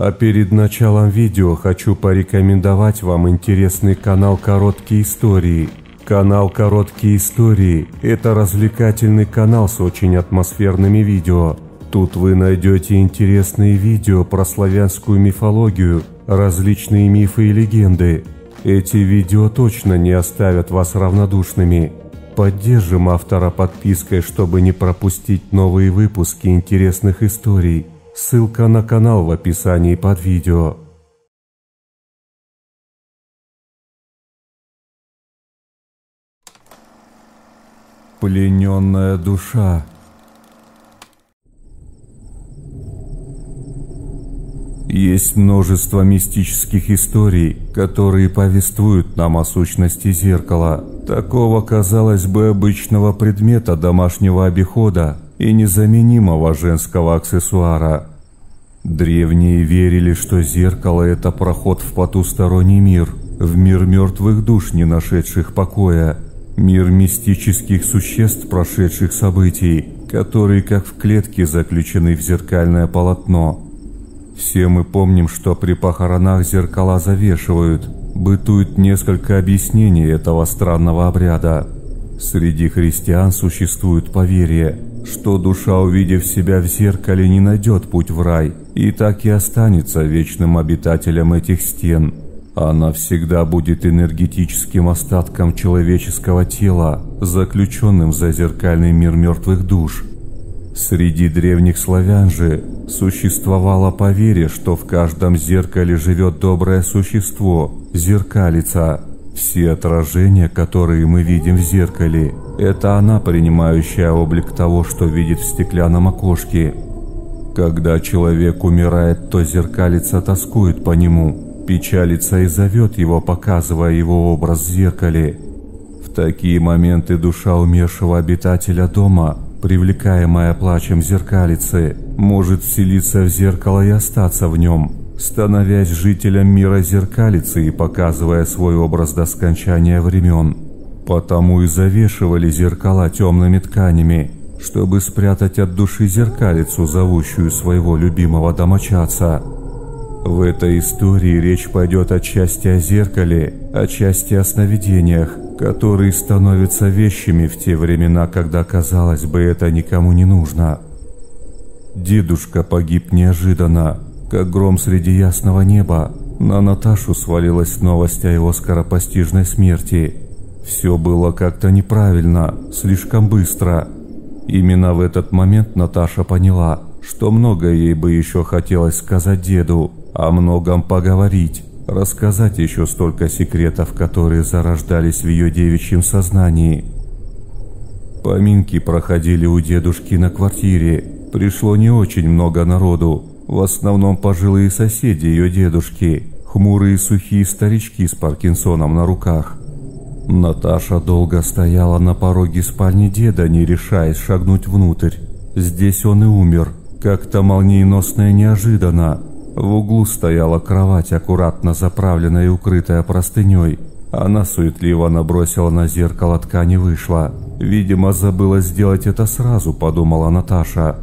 А перед началом видео хочу порекомендовать вам интересный канал «Короткие истории». Канал «Короткие истории» – это развлекательный канал с очень атмосферными видео. Тут вы найдете интересные видео про славянскую мифологию, различные мифы и легенды. Эти видео точно не оставят вас равнодушными. Поддержим автора подпиской, чтобы не пропустить новые выпуски интересных историй. Ссылка на канал в описании под видео. Плененная душа. Есть множество мистических историй, которые повествуют нам о сущности зеркала, такого, казалось бы, обычного предмета домашнего обихода, и незаменимого женского аксессуара. Древние верили, что зеркало – это проход в потусторонний мир, в мир мертвых душ, не нашедших покоя, мир мистических существ, прошедших событий, которые, как в клетке, заключены в зеркальное полотно. Все мы помним, что при похоронах зеркала завешивают, бытует несколько объяснений этого странного обряда. Среди христиан существует поверье – что душа, увидев себя в зеркале, не найдет путь в рай и так и останется вечным обитателем этих стен. Она всегда будет энергетическим остатком человеческого тела, заключенным в зазеркальный мир мертвых душ. Среди древних славян же существовало поверье, что в каждом зеркале живет доброе существо, зеркалица, все отражения, которые мы видим в зеркале, это она, принимающая облик того, что видит в стеклянном окошке. Когда человек умирает, то зеркалица тоскует по нему, печалится и зовет его, показывая его образ в зеркале. В такие моменты душа умершего обитателя дома, привлекаемая плачем зеркалицы, может вселиться в зеркало и остаться в нем, становясь жителем мира зеркалицы и показывая свой образ до скончания времен. Потому и завешивали зеркала темными тканями, чтобы спрятать от души зеркалицу, зовущую своего любимого домочадца. В этой истории речь пойдет отчасти о зеркале, отчасти о сновидениях, которые становятся вещами в те времена, когда, казалось бы, это никому не нужно. Дедушка погиб неожиданно, как гром среди ясного неба, на Наташу свалилась новость о его скоропостижной смерти. Все было как-то неправильно, слишком быстро. Именно в этот момент Наташа поняла, что многое ей бы еще хотелось сказать деду, о многом поговорить, рассказать еще столько секретов, которые зарождались в ее девичьем сознании. Поминки проходили у дедушки на квартире. Пришло не очень много народу, в основном пожилые соседи ее дедушки, хмурые сухие старички с Паркинсоном на руках. Наташа долго стояла на пороге спальни деда, не решаясь шагнуть внутрь. Здесь он и умер, как-то молниеносно и неожиданно. В углу стояла кровать, аккуратно заправленная и укрытая простыней. Она суетливо набросила на зеркало ткань и вышла. Видимо, забыла сделать это сразу, подумала Наташа.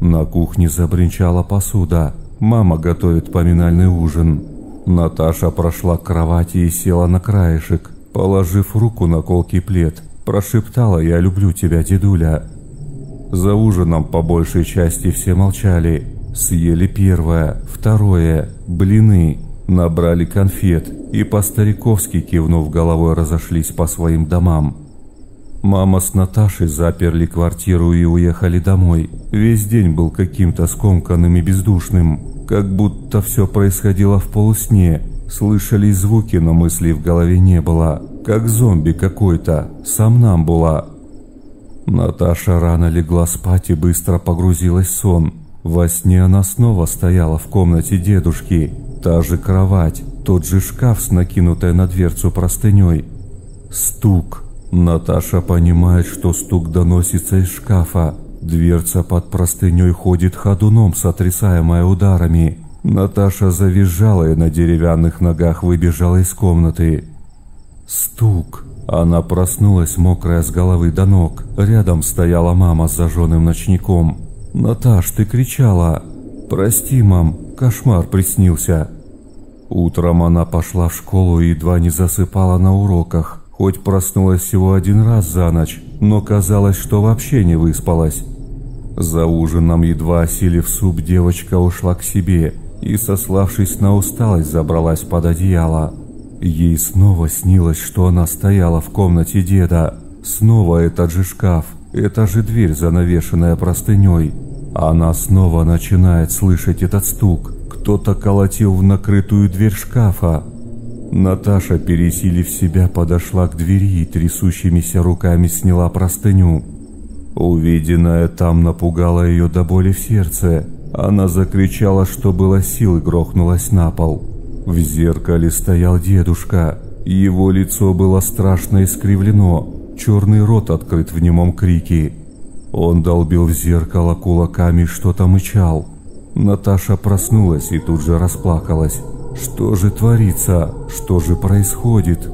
На кухне забринчала посуда. Мама готовит поминальный ужин. Наташа прошла к кровати и села на краешек, положив руку на колкий плед. Прошептала «Я люблю тебя, дедуля». За ужином по большей части все молчали. Съели первое, второе, блины, набрали конфет и по-стариковски кивнув головой разошлись по своим домам. Мама с Наташей заперли квартиру и уехали домой. Весь день был каким-то скомканным и бездушным, как будто все происходило в полусне. Слышались звуки, но мыслей в голове не было. Как зомби какой-то, сам нам была. Наташа рано легла спать и быстро погрузилась в сон. Во сне она снова стояла в комнате дедушки. Та же кровать, тот же шкаф с накинутой на дверцу простыней. Стук. Наташа понимает, что стук доносится из шкафа. Дверца под простыней ходит ходуном, сотрясаемая ударами. Наташа завизжала и на деревянных ногах выбежала из комнаты. Стук. Она проснулась, мокрая с головы до ног. Рядом стояла мама с зажженным ночником. «Наташ, ты кричала!» «Прости, мам, кошмар приснился. Утром она пошла в школу и едва не засыпала на уроках, хоть проснулась всего один раз за ночь, но казалось, что вообще не выспалась. За ужином, едва осилив суп, девочка ушла к себе и, сославшись на усталость, забралась под одеяло. Ей снова снилось, что она стояла в комнате деда. Снова этот же шкаф, эта же дверь, занавешенная простыней. Она снова начинает слышать этот стук. Кто-то колотил в накрытую дверь шкафа. Наташа, пересилив себя, подошла к двери и трясущимися руками сняла простыню. Увиденное там напугало ее до боли в сердце. Она закричала, что было сил и грохнулась на пол. В зеркале стоял дедушка. Его лицо было страшно искривлено, черный рот открыт в немом крике. Он долбил в зеркало кулаками что-то мычал. Наташа проснулась и тут же расплакалась. Что же творится? Что же происходит?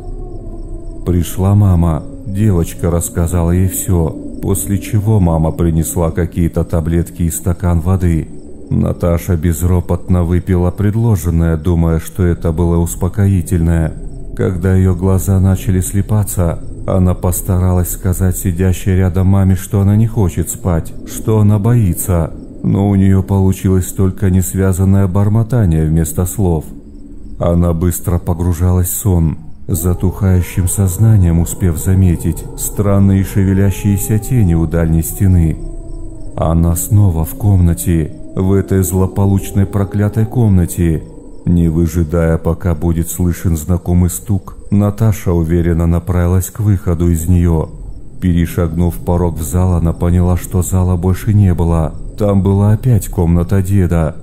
Пришла мама. Девочка рассказала ей все, после чего мама принесла какие-то таблетки и стакан воды. Наташа безропотно выпила предложенное, думая, что это было успокоительное. Когда ее глаза начали слепаться, она постаралась сказать сидящей рядом маме, что она не хочет спать, что она боится, но у нее получилось только несвязанное бормотание вместо слов. Она быстро погружалась в сон, затухающим сознанием успев заметить странные шевелящиеся тени у дальней стены. Она снова в комнате, в этой злополучной проклятой комнате. Не выжидая, пока будет слышен знакомый стук, Наташа уверенно направилась к выходу из нее. Перешагнув порог в зал, она поняла, что зала больше не было. Там была опять комната деда.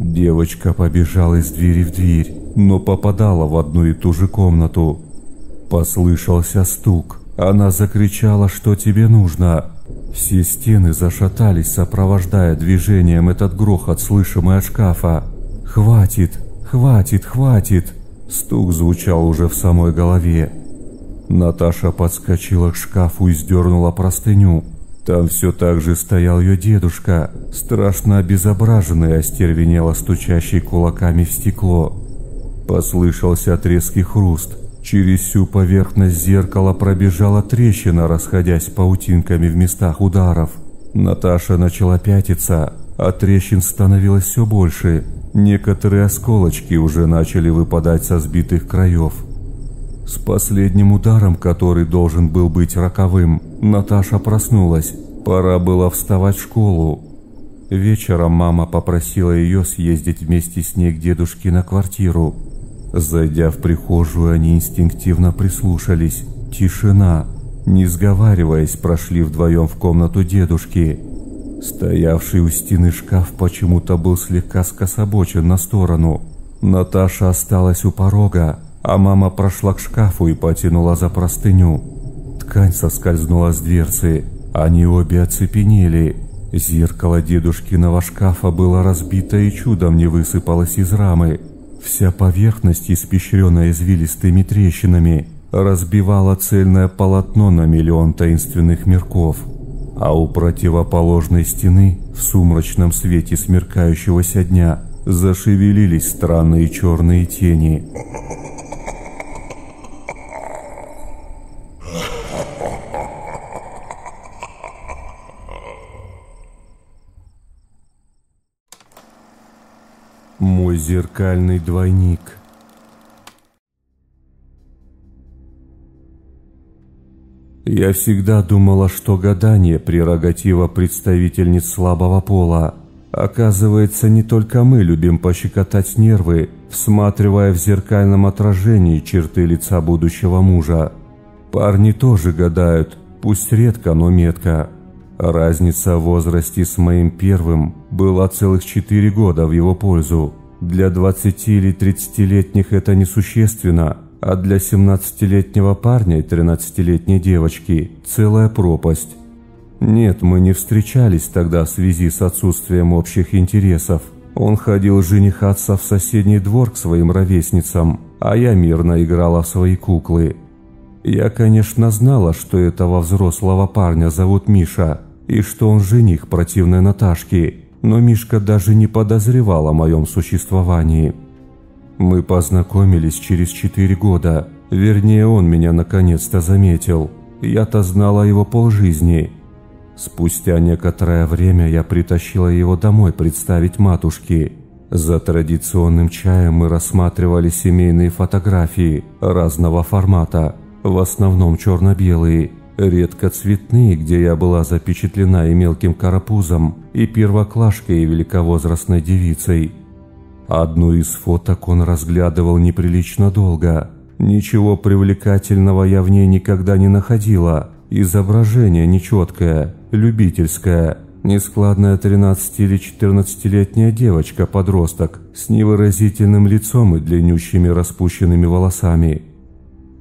Девочка побежала из двери в дверь, но попадала в одну и ту же комнату. Послышался стук. Она закричала, что тебе нужно. Все стены зашатались, сопровождая движением этот грохот, слышимый от шкафа. «Хватит! Хватит! Хватит!» Стук звучал уже в самой голове. Наташа подскочила к шкафу и сдернула простыню. Там все так же стоял ее дедушка, страшно обезображенный, остервенело стучащий кулаками в стекло. Послышался отрезкий хруст. Через всю поверхность зеркала пробежала трещина, расходясь паутинками в местах ударов. Наташа начала пятиться, а трещин становилось все больше. Некоторые осколочки уже начали выпадать со сбитых краев. С последним ударом, который должен был быть роковым, Наташа проснулась. Пора было вставать в школу. Вечером мама попросила ее съездить вместе с ней к дедушке на квартиру. Зайдя в прихожую, они инстинктивно прислушались. Тишина. Не сговариваясь, прошли вдвоем в комнату дедушки. Стоявший у стены шкаф почему-то был слегка скособочен на сторону. Наташа осталась у порога, а мама прошла к шкафу и потянула за простыню. Ткань соскользнула с дверцы. Они обе оцепенели. Зеркало дедушкиного шкафа было разбито и чудом не высыпалось из рамы. Вся поверхность, испещренная извилистыми трещинами, разбивала цельное полотно на миллион таинственных мирков. А у противоположной стены, в сумрачном свете смеркающегося дня, зашевелились странные черные тени. Мой зеркальный двойник. Я всегда думала, что гадание – прерогатива представительниц слабого пола. Оказывается, не только мы любим пощекотать нервы, всматривая в зеркальном отражении черты лица будущего мужа. Парни тоже гадают, пусть редко, но метко. Разница в возрасте с моим первым была целых четыре года в его пользу. Для 20 или 30-летних это несущественно, а для 17-летнего парня и 13-летней девочки целая пропасть. Нет, мы не встречались тогда в связи с отсутствием общих интересов. Он ходил женихаться в соседний двор к своим ровесницам, а я мирно играла в свои куклы. Я, конечно, знала, что этого взрослого парня зовут Миша, и что он жених противной Наташки. но Мишка даже не подозревал о моем существовании. Мы познакомились через четыре года, вернее он меня наконец-то заметил. Я-то знала его полжизни. Спустя некоторое время я притащила его домой представить матушке. За традиционным чаем мы рассматривали семейные фотографии разного формата, в основном черно-белые, редко цветные, где я была запечатлена и мелким карапузом, и первоклашкой, и великовозрастной девицей. Одну из фоток он разглядывал неприлично долго. Ничего привлекательного я в ней никогда не находила. Изображение нечеткое, любительское. Нескладная 13 или 14-летняя девочка-подросток с невыразительным лицом и длиннющими распущенными волосами.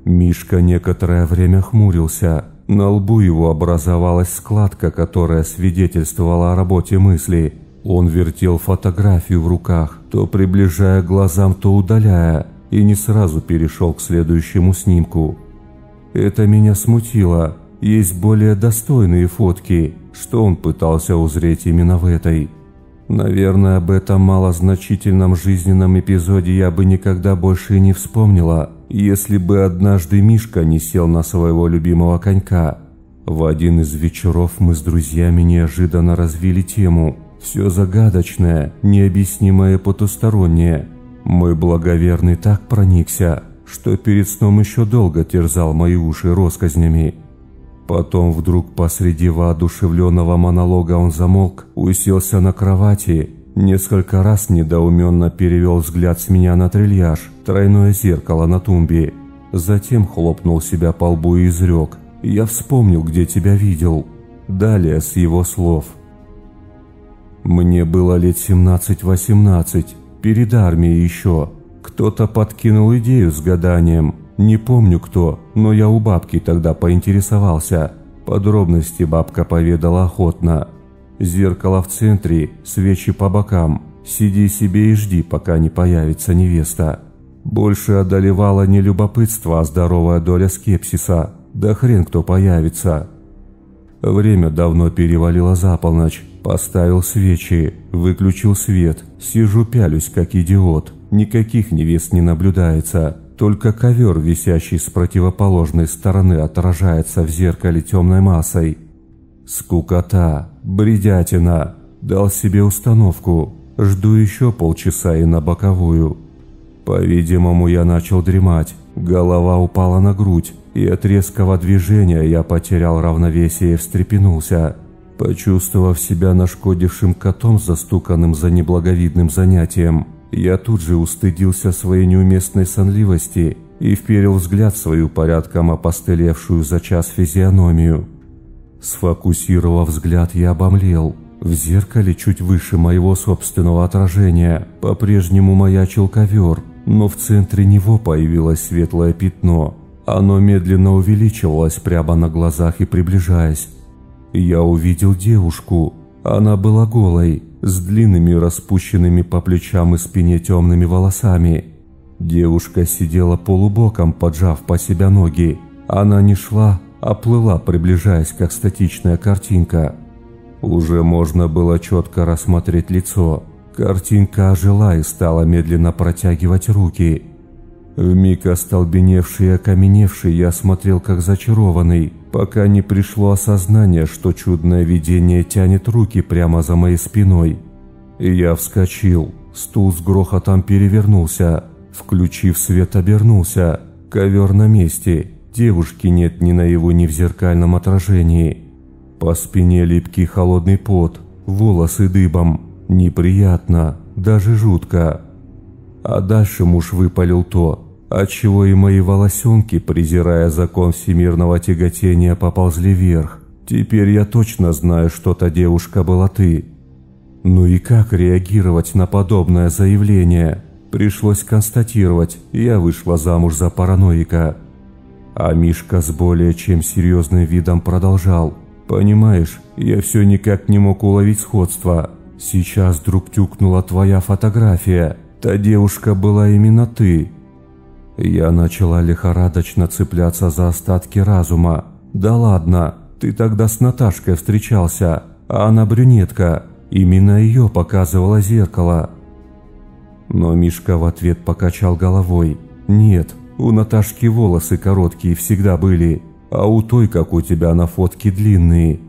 Мишка некоторое время хмурился. На лбу его образовалась складка, которая свидетельствовала о работе мысли – он вертел фотографию в руках, то приближая глазам, то удаляя, и не сразу перешел к следующему снимку. Это меня смутило. Есть более достойные фотки, что он пытался узреть именно в этой. Наверное, об этом малозначительном жизненном эпизоде я бы никогда больше и не вспомнила, если бы однажды Мишка не сел на своего любимого конька. В один из вечеров мы с друзьями неожиданно развили тему – все загадочное, необъяснимое потустороннее. Мой благоверный так проникся, что перед сном еще долго терзал мои уши росказнями. Потом вдруг посреди воодушевленного монолога он замолк, уселся на кровати, несколько раз недоуменно перевел взгляд с меня на трильяж, тройное зеркало на тумбе. Затем хлопнул себя по лбу и изрек. «Я вспомнил, где тебя видел». Далее с его слов – мне было лет 17-18, перед армией еще. Кто-то подкинул идею с гаданием. Не помню кто, но я у бабки тогда поинтересовался. Подробности бабка поведала охотно. Зеркало в центре, свечи по бокам. Сиди себе и жди, пока не появится невеста. Больше одолевало не любопытство, а здоровая доля скепсиса. Да хрен кто появится. Время давно перевалило за полночь. Поставил свечи, выключил свет, сижу пялюсь как идиот. Никаких невест не наблюдается, только ковер, висящий с противоположной стороны, отражается в зеркале темной массой. Скукота, бредятина. Дал себе установку. Жду еще полчаса и на боковую. По-видимому, я начал дремать. Голова упала на грудь, и от резкого движения я потерял равновесие и встрепенулся. Почувствовав себя нашкодившим котом, застуканным за неблаговидным занятием, я тут же устыдился своей неуместной сонливости и вперил взгляд в свою порядком опостылевшую за час физиономию. Сфокусировав взгляд, я обомлел. В зеркале чуть выше моего собственного отражения по-прежнему маячил ковер, но в центре него появилось светлое пятно. Оно медленно увеличивалось прямо на глазах и приближаясь. Я увидел девушку. Она была голой, с длинными распущенными по плечам и спине темными волосами. Девушка сидела полубоком, поджав по себя ноги. Она не шла, а плыла, приближаясь, как статичная картинка. Уже можно было четко рассмотреть лицо. Картинка ожила и стала медленно протягивать руки. Вмиг остолбеневший и окаменевший я смотрел как зачарованный, пока не пришло осознание, что чудное видение тянет руки прямо за моей спиной. Я вскочил, стул с грохотом перевернулся, включив свет обернулся, ковер на месте, девушки нет ни на его, ни в зеркальном отражении. По спине липкий холодный пот, волосы дыбом, неприятно, даже жутко. А дальше муж выпалил то, отчего и мои волосенки, презирая закон всемирного тяготения, поползли вверх. Теперь я точно знаю, что та девушка была ты. Ну и как реагировать на подобное заявление? Пришлось констатировать, я вышла замуж за параноика. А Мишка с более чем серьезным видом продолжал. «Понимаешь, я все никак не мог уловить сходство. Сейчас вдруг тюкнула твоя фотография. Та девушка была именно ты. Я начала лихорадочно цепляться за остатки разума. «Да ладно, ты тогда с Наташкой встречался, а она брюнетка. Именно ее показывало зеркало. Но Мишка в ответ покачал головой. «Нет, у Наташки волосы короткие всегда были, а у той, как у тебя на фотке, длинные.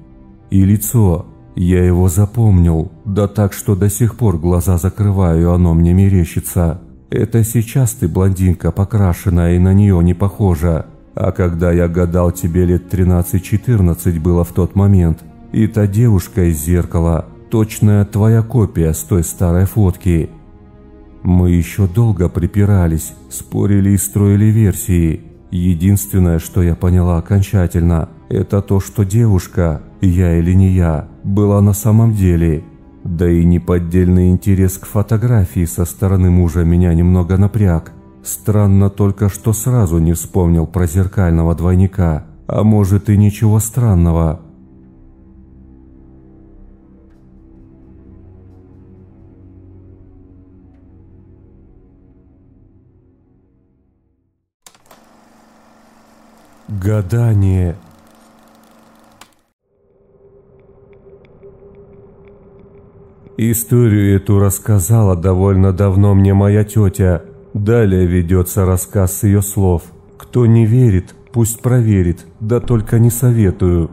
И лицо. Я его запомнил, да так, что до сих пор глаза закрываю, оно мне мерещится. Это сейчас ты блондинка покрашенная и на нее не похожа. А когда я гадал, тебе лет 13-14 было в тот момент, и та девушка из зеркала, точная твоя копия с той старой фотки. Мы еще долго припирались, спорили и строили версии. Единственное, что я поняла окончательно, это то, что девушка, я или не я, была на самом деле. Да и неподдельный интерес к фотографии со стороны мужа меня немного напряг. Странно только, что сразу не вспомнил про зеркального двойника. А может и ничего странного. Гадание. Историю эту рассказала довольно давно мне моя тетя. Далее ведется рассказ ее слов. Кто не верит, пусть проверит, да только не советую.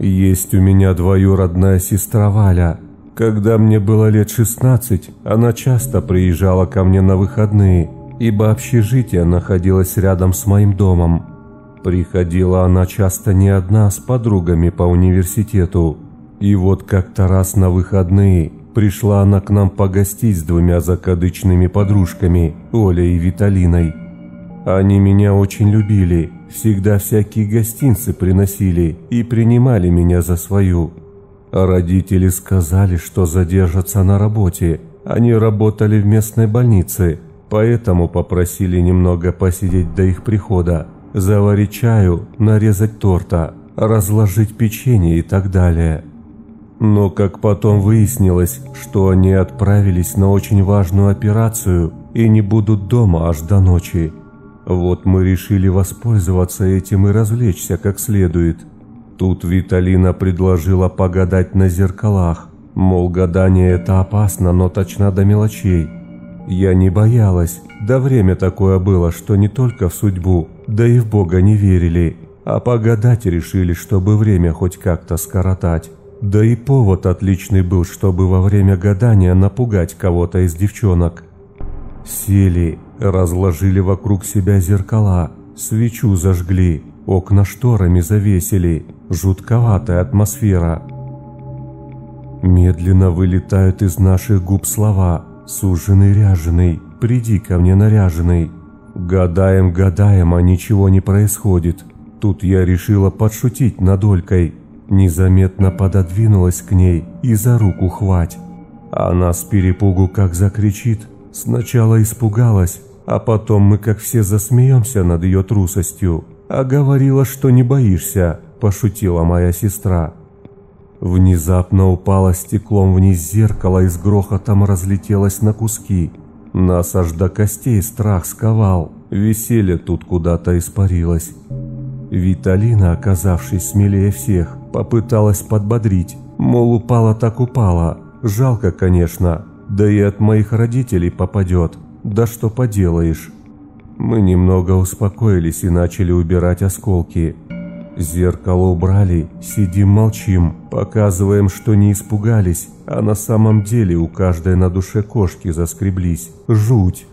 Есть у меня двоюродная сестра Валя. Когда мне было лет 16, она часто приезжала ко мне на выходные, ибо общежитие находилось рядом с моим домом. Приходила она часто не одна, а с подругами по университету. И вот как-то раз на выходные пришла она к нам погостить с двумя закадычными подружками, Олей и Виталиной. Они меня очень любили, всегда всякие гостинцы приносили и принимали меня за свою. Родители сказали, что задержатся на работе. Они работали в местной больнице, поэтому попросили немного посидеть до их прихода заварить чаю, нарезать торта, разложить печенье и так далее. Но как потом выяснилось, что они отправились на очень важную операцию и не будут дома аж до ночи. Вот мы решили воспользоваться этим и развлечься как следует. Тут Виталина предложила погадать на зеркалах, мол, гадание это опасно, но точно до мелочей. Я не боялась, да время такое было, что не только в судьбу, да и в Бога не верили, а погадать решили, чтобы время хоть как-то скоротать. Да и повод отличный был, чтобы во время гадания напугать кого-то из девчонок. Сели, разложили вокруг себя зеркала, свечу зажгли, окна шторами завесили, жутковатая атмосфера. Медленно вылетают из наших губ слова – Суженый ряженый, приди ко мне наряженный. Гадаем, гадаем, а ничего не происходит. Тут я решила подшутить над Олькой. Незаметно пододвинулась к ней и за руку хвать. Она с перепугу как закричит. Сначала испугалась, а потом мы как все засмеемся над ее трусостью. А говорила, что не боишься, пошутила моя сестра. Внезапно упало стеклом вниз зеркало и с грохотом разлетелось на куски. Нас аж до костей страх сковал, веселье тут куда-то испарилось. Виталина, оказавшись смелее всех, попыталась подбодрить, мол, упала так упала, жалко, конечно, да и от моих родителей попадет, да что поделаешь. Мы немного успокоились и начали убирать осколки. Зеркало убрали, сидим молчим, показываем, что не испугались, а на самом деле у каждой на душе кошки заскреблись. Жуть!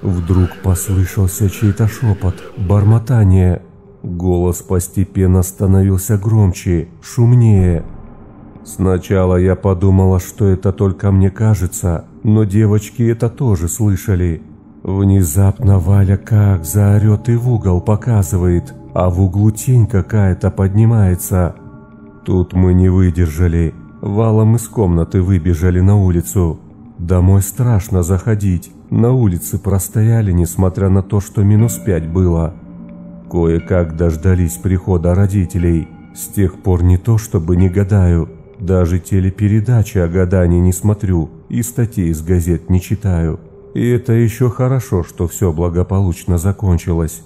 Вдруг послышался чей-то шепот, бормотание. Голос постепенно становился громче, шумнее. Сначала я подумала, что это только мне кажется, но девочки это тоже слышали. Внезапно Валя как заорет и в угол показывает – а в углу тень какая-то поднимается. Тут мы не выдержали, валом из комнаты выбежали на улицу. Домой страшно заходить, на улице простояли, несмотря на то, что минус пять было. Кое-как дождались прихода родителей. С тех пор не то, чтобы не гадаю, даже телепередачи о гадании не смотрю и статей из газет не читаю. И это еще хорошо, что все благополучно закончилось.